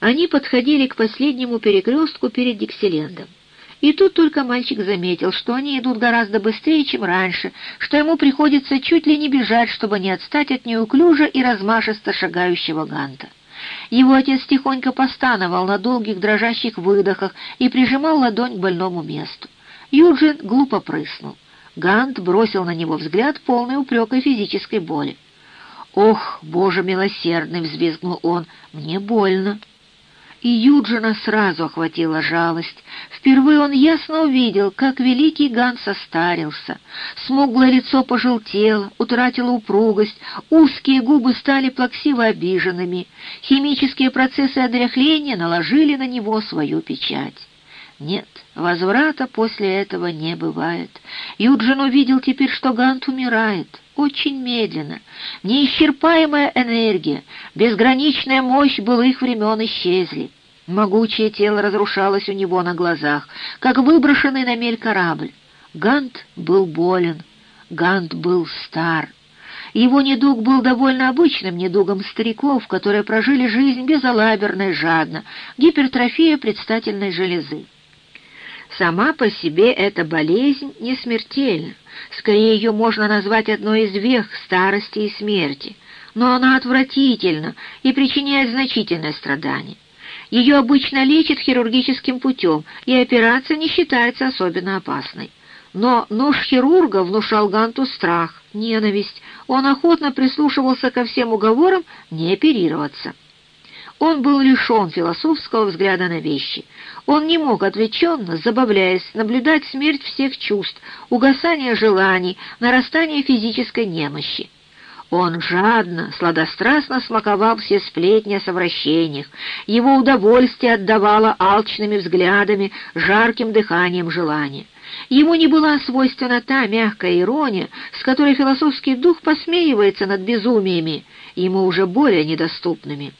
Они подходили к последнему перекрестку перед Дикселендом. И тут только мальчик заметил, что они идут гораздо быстрее, чем раньше, что ему приходится чуть ли не бежать, чтобы не отстать от неуклюже и размашисто шагающего Ганта. Его отец тихонько постановал на долгих дрожащих выдохах и прижимал ладонь к больному месту. Юджин глупо прыснул. Гант бросил на него взгляд, полный упрека физической боли. «Ох, Боже милосердный!» — взвизгнул он. «Мне больно!» И Юджина сразу охватила жалость. Впервые он ясно увидел, как великий Ган состарился. Смуглое лицо пожелтело, утратило упругость, узкие губы стали плаксиво обиженными. Химические процессы одряхления наложили на него свою печать. Нет, возврата после этого не бывает. Юджин увидел теперь, что Гант умирает. Очень медленно. Неисчерпаемая энергия, безграничная мощь былых времен исчезли. Могучее тело разрушалось у него на глазах, как выброшенный на мель корабль. Гант был болен, Гант был стар. Его недуг был довольно обычным недугом стариков, которые прожили жизнь безалаберно и жадно, гипертрофия предстательной железы. Сама по себе эта болезнь не смертельна. Скорее, ее можно назвать одной из вех старости и смерти. Но она отвратительна и причиняет значительное страдание. Ее обычно лечат хирургическим путем, и операция не считается особенно опасной. Но нож хирурга внушал Ганту страх, ненависть. Он охотно прислушивался ко всем уговорам не оперироваться. Он был лишен философского взгляда на вещи. Он не мог отвлеченно, забавляясь, наблюдать смерть всех чувств, угасание желаний, нарастание физической немощи. Он жадно, сладострастно смаковал все сплетни о совращениях, его удовольствие отдавало алчными взглядами, жарким дыханием желания. Ему не была свойственна та мягкая ирония, с которой философский дух посмеивается над безумиями, ему уже более недоступными.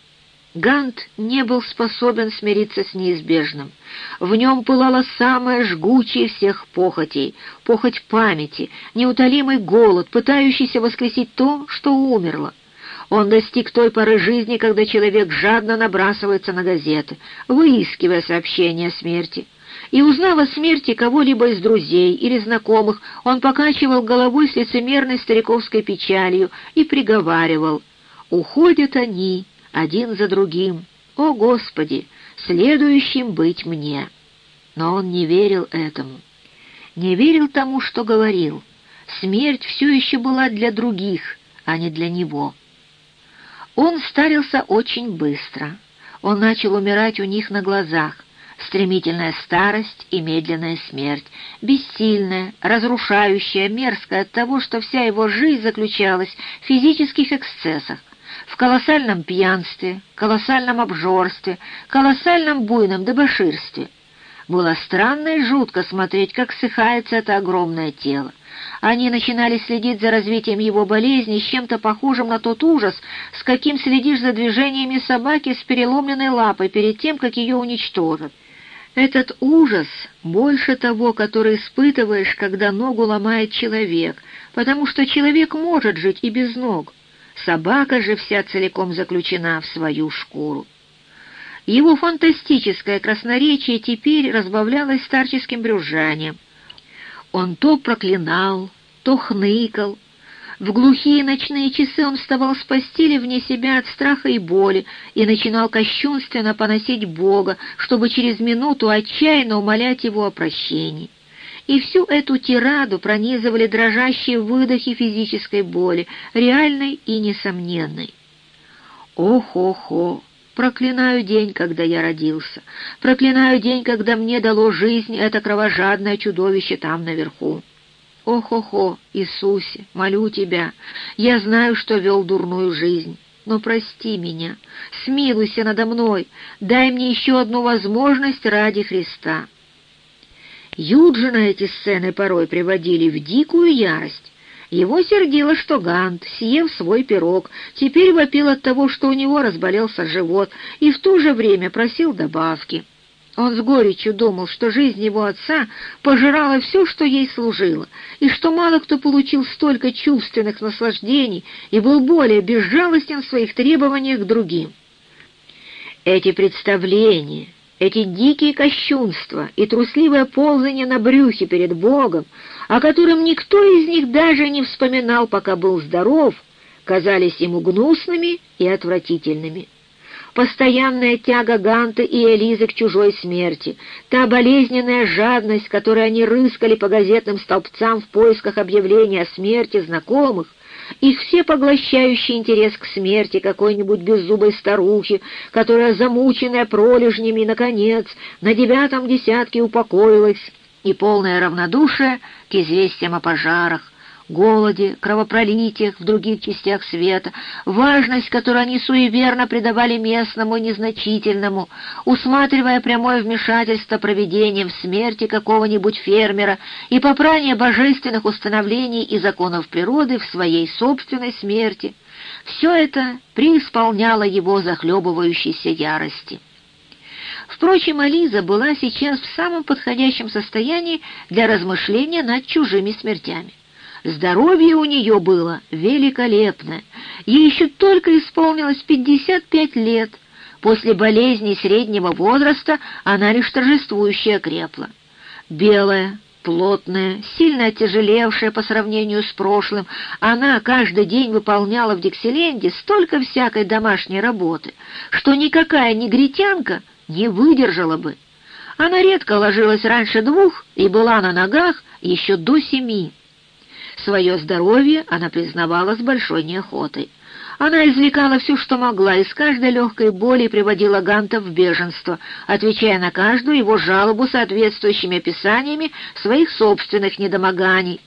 Гант не был способен смириться с неизбежным. В нем пылала самая жгучая всех похотей, похоть памяти, неутолимый голод, пытающийся воскресить то, что умерло. Он достиг той поры жизни, когда человек жадно набрасывается на газеты, выискивая сообщения о смерти. И узнав о смерти кого-либо из друзей или знакомых, он покачивал головой с лицемерной стариковской печалью и приговаривал «Уходят они, один за другим. «О, Господи, следующим быть мне!» Но он не верил этому. Не верил тому, что говорил. Смерть все еще была для других, а не для него. Он старился очень быстро. Он начал умирать у них на глазах. Стремительная старость и медленная смерть, бессильная, разрушающая, мерзкая от того, что вся его жизнь заключалась в физических эксцессах, в колоссальном пьянстве, колоссальном обжорстве, колоссальном буйном дебоширстве. Было странно и жутко смотреть, как ссыхается это огромное тело. Они начинали следить за развитием его болезни с чем-то похожим на тот ужас, с каким следишь за движениями собаки с переломленной лапой перед тем, как ее уничтожат. Этот ужас больше того, который испытываешь, когда ногу ломает человек, потому что человек может жить и без ног. Собака же вся целиком заключена в свою шкуру. Его фантастическое красноречие теперь разбавлялось старческим брюзжанием. Он то проклинал, то хныкал. В глухие ночные часы он вставал с постели вне себя от страха и боли и начинал кощунственно поносить Бога, чтобы через минуту отчаянно умолять его о прощении и всю эту тираду пронизывали дрожащие выдохи физической боли, реальной и несомненной. Ох-охо! Проклинаю день, когда я родился. Проклинаю день, когда мне дало жизнь это кровожадное чудовище там наверху. Ох-охо, Иисусе, молю Тебя, я знаю, что вел дурную жизнь, но прости меня, смилуйся надо мной, дай мне еще одну возможность ради Христа». Юджина эти сцены порой приводили в дикую ярость. Его сердило, что Гант, съев свой пирог, теперь вопил от того, что у него разболелся живот, и в то же время просил добавки. Он с горечью думал, что жизнь его отца пожирала все, что ей служило, и что мало кто получил столько чувственных наслаждений и был более безжалостен в своих требованиях к другим. Эти представления, эти дикие кощунства и трусливое ползание на брюхе перед Богом, о котором никто из них даже не вспоминал, пока был здоров, казались ему гнусными и отвратительными. Постоянная тяга Ганта и Элизы к чужой смерти, та болезненная жадность, которой они рыскали по газетным столбцам в поисках объявления о смерти знакомых, их всепоглощающий интерес к смерти какой-нибудь беззубой старухи, которая, замученная пролежнями, наконец, на девятом десятке упокоилась, и полное равнодушие к известиям о пожарах, голоде, кровопролитиях в других частях света, важность, которую они суеверно придавали местному и незначительному, усматривая прямое вмешательство проведением смерти какого-нибудь фермера и попрание божественных установлений и законов природы в своей собственной смерти, все это преисполняло его захлебывающейся ярости. Впрочем, Ализа была сейчас в самом подходящем состоянии для размышления над чужими смертями. Здоровье у нее было великолепное. Ей еще только исполнилось 55 лет. После болезни среднего возраста она лишь торжествующе окрепла. Белая, плотная, сильно отяжелевшая по сравнению с прошлым, она каждый день выполняла в Диксиленде столько всякой домашней работы, что никакая негритянка не выдержала бы. Она редко ложилась раньше двух и была на ногах еще до семи. Свое здоровье она признавала с большой неохотой. Она извлекала все, что могла, и с каждой легкой боли приводила Ганта в беженство, отвечая на каждую его жалобу соответствующими описаниями своих собственных недомоганий.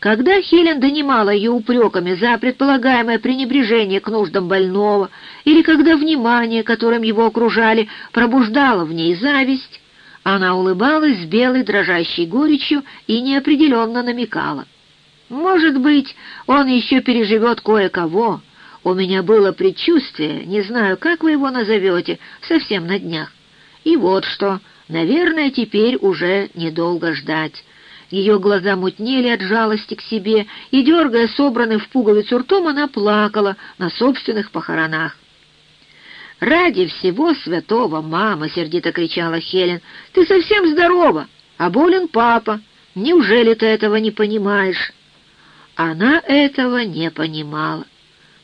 Когда Хелен донимала ее упреками за предполагаемое пренебрежение к нуждам больного, или когда внимание, которым его окружали, пробуждало в ней зависть, она улыбалась с белой дрожащей горечью и неопределенно намекала. Может быть, он еще переживет кое-кого. У меня было предчувствие, не знаю, как вы его назовете, совсем на днях. И вот что, наверное, теперь уже недолго ждать. Ее глаза мутнели от жалости к себе, и, дергая собранный в пуговицу ртом, она плакала на собственных похоронах. «Ради всего святого, мама!» — сердито кричала Хелен. «Ты совсем здорова, а болен папа. Неужели ты этого не понимаешь?» Она этого не понимала.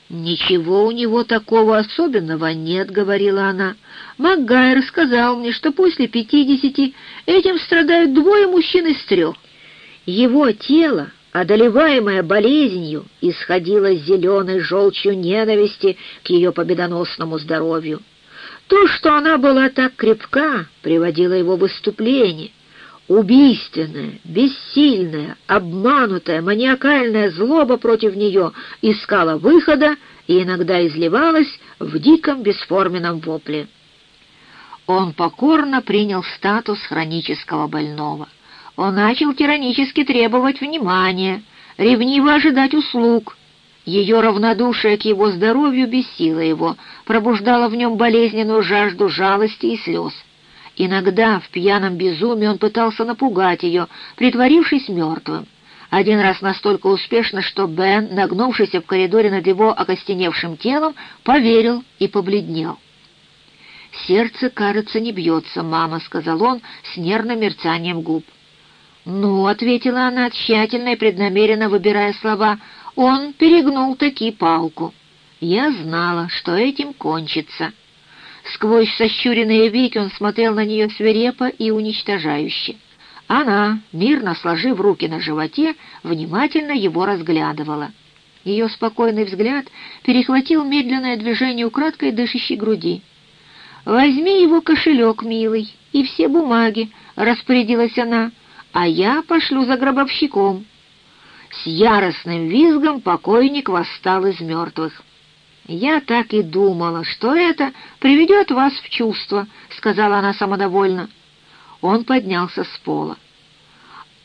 «Ничего у него такого особенного нет», — говорила она. «Макгайр сказал мне, что после пятидесяти этим страдают двое мужчин из трех. Его тело, одолеваемое болезнью, исходило с зеленой желчью ненависти к ее победоносному здоровью. То, что она была так крепка, приводило его в выступление, Убийственная, бессильная, обманутая, маниакальная злоба против нее искала выхода и иногда изливалась в диком бесформенном вопле. Он покорно принял статус хронического больного. Он начал тиранически требовать внимания, ревниво ожидать услуг. Ее равнодушие к его здоровью бесило его, пробуждало в нем болезненную жажду жалости и слез. Иногда в пьяном безумии он пытался напугать ее, притворившись мертвым. Один раз настолько успешно, что Бен, нагнувшийся в коридоре над его окостеневшим телом, поверил и побледнел. «Сердце, кажется, не бьется, мама», — сказал он с нервным мерцанием губ. «Ну», — ответила она, тщательно и преднамеренно выбирая слова, — «он перегнул таки палку. Я знала, что этим кончится». Сквозь сощуренные веки он смотрел на нее свирепо и уничтожающе. Она, мирно сложив руки на животе, внимательно его разглядывала. Ее спокойный взгляд перехватил медленное движение украдкой дышащей груди. «Возьми его кошелек, милый, и все бумаги», — распорядилась она, — «а я пошлю за гробовщиком». С яростным визгом покойник восстал из мертвых. «Я так и думала, что это приведет вас в чувство», — сказала она самодовольно. Он поднялся с пола.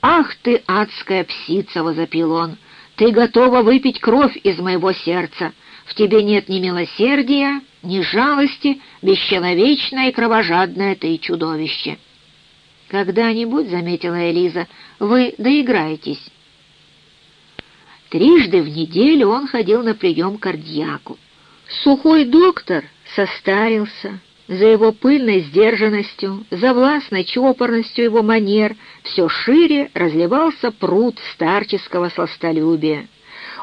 «Ах ты, адская псица!» — возопил он. «Ты готова выпить кровь из моего сердца. В тебе нет ни милосердия, ни жалости, бесчеловечное и кровожадное ты чудовище». «Когда-нибудь, — заметила Элиза, — вы доиграетесь». Трижды в неделю он ходил на прием к кардиаку. Сухой доктор состарился, За его пыльной сдержанностью, за властной чопорностью его манер все шире разливался пруд старческого сластолюбия.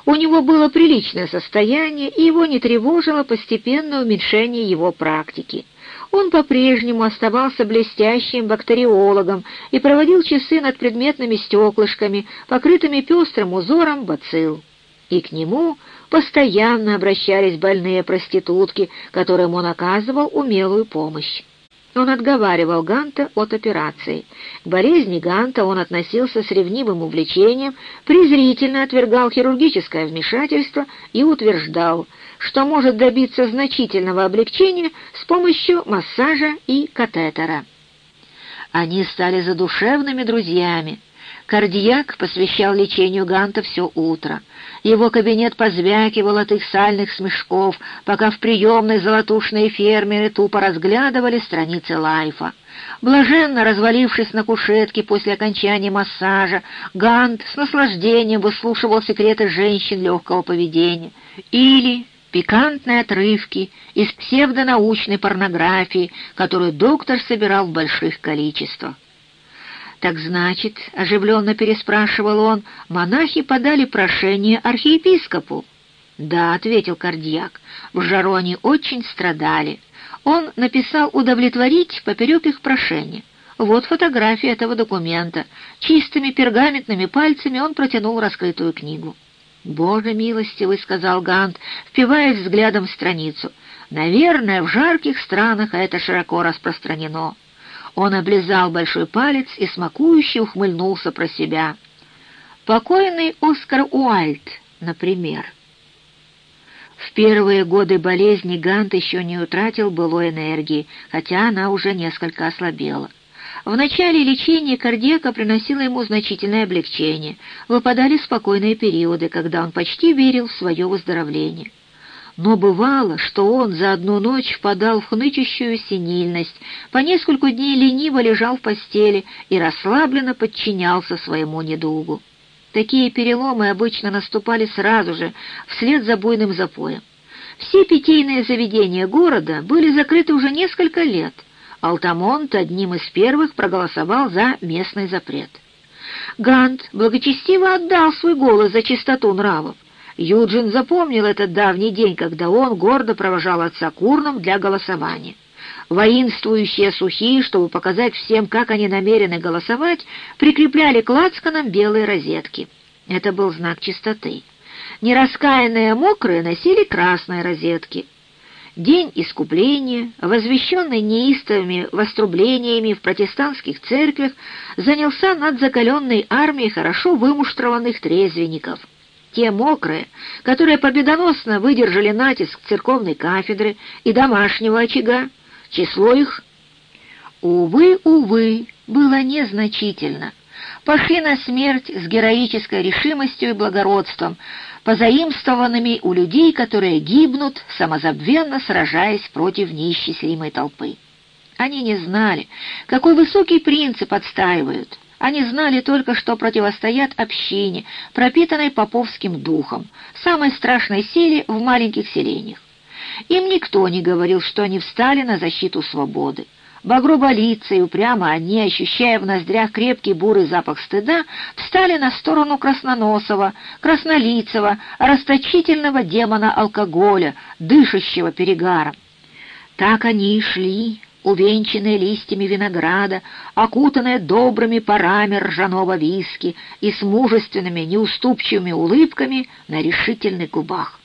У него было приличное состояние, и его не тревожило постепенное уменьшение его практики. Он по-прежнему оставался блестящим бактериологом и проводил часы над предметными стеклышками, покрытыми пестрым узором бацилл. И к нему постоянно обращались больные проститутки, которым он оказывал умелую помощь. Он отговаривал Ганта от операции. К болезни Ганта он относился с ревнивым увлечением, презрительно отвергал хирургическое вмешательство и утверждал, что может добиться значительного облегчения с помощью массажа и катетера. Они стали задушевными друзьями. Кардиак посвящал лечению Ганта все утро. Его кабинет позвякивал от их сальных смешков, пока в приемной золотушные фермеры тупо разглядывали страницы лайфа. Блаженно развалившись на кушетке после окончания массажа, Гант с наслаждением выслушивал секреты женщин легкого поведения. Или пикантные отрывки из псевдонаучной порнографии, которую доктор собирал в больших количествах. «Так значит, — оживленно переспрашивал он, — монахи подали прошение архиепископу?» «Да», — ответил Кардьяк, — «в жару они очень страдали. Он написал удовлетворить поперек их прошения. Вот фотография этого документа. Чистыми пергаментными пальцами он протянул раскрытую книгу. «Боже милостивый», — сказал Гант, впиваясь взглядом в страницу. «Наверное, в жарких странах это широко распространено». Он облизал большой палец и смакующе ухмыльнулся про себя. Покойный Оскар Уальд, например. В первые годы болезни Гант еще не утратил былой энергии, хотя она уже несколько ослабела. В начале лечения кардиака приносило ему значительное облегчение, выпадали спокойные периоды, когда он почти верил в свое выздоровление. Но бывало, что он за одну ночь впадал в хнычущую синильность, по несколько дней лениво лежал в постели и расслабленно подчинялся своему недугу. Такие переломы обычно наступали сразу же, вслед за буйным запоем. Все питейные заведения города были закрыты уже несколько лет. Алтамонт одним из первых проголосовал за местный запрет. Гант благочестиво отдал свой голос за чистоту нравов. Юджин запомнил этот давний день, когда он гордо провожал отца к урнам для голосования. Воинствующие сухие, чтобы показать всем, как они намерены голосовать, прикрепляли к лацканам белые розетки. Это был знак чистоты. Нераскаянные мокрые носили красные розетки. День искупления, возвещенный неистовыми вострублениями в протестантских церквях, занялся над закаленной армией хорошо вымуштрованных трезвенников — те мокрые, которые победоносно выдержали натиск церковной кафедры и домашнего очага, число их, увы, увы, было незначительно. Пошли на смерть с героической решимостью и благородством, позаимствованными у людей, которые гибнут, самозабвенно сражаясь против неисчислимой толпы. Они не знали, какой высокий принцип отстаивают — они знали только, что противостоят общине, пропитанной поповским духом, самой страшной силе в маленьких селениях. Им никто не говорил, что они встали на защиту свободы. Багруболицы и упрямо они, ощущая в ноздрях крепкий бурый запах стыда, встали на сторону Красноносова, Краснолицего, расточительного демона алкоголя, дышащего перегаром. Так они и шли, увенчанные листьями винограда, окутанные добрыми парами ржаного виски и с мужественными неуступчивыми улыбками на решительных губах.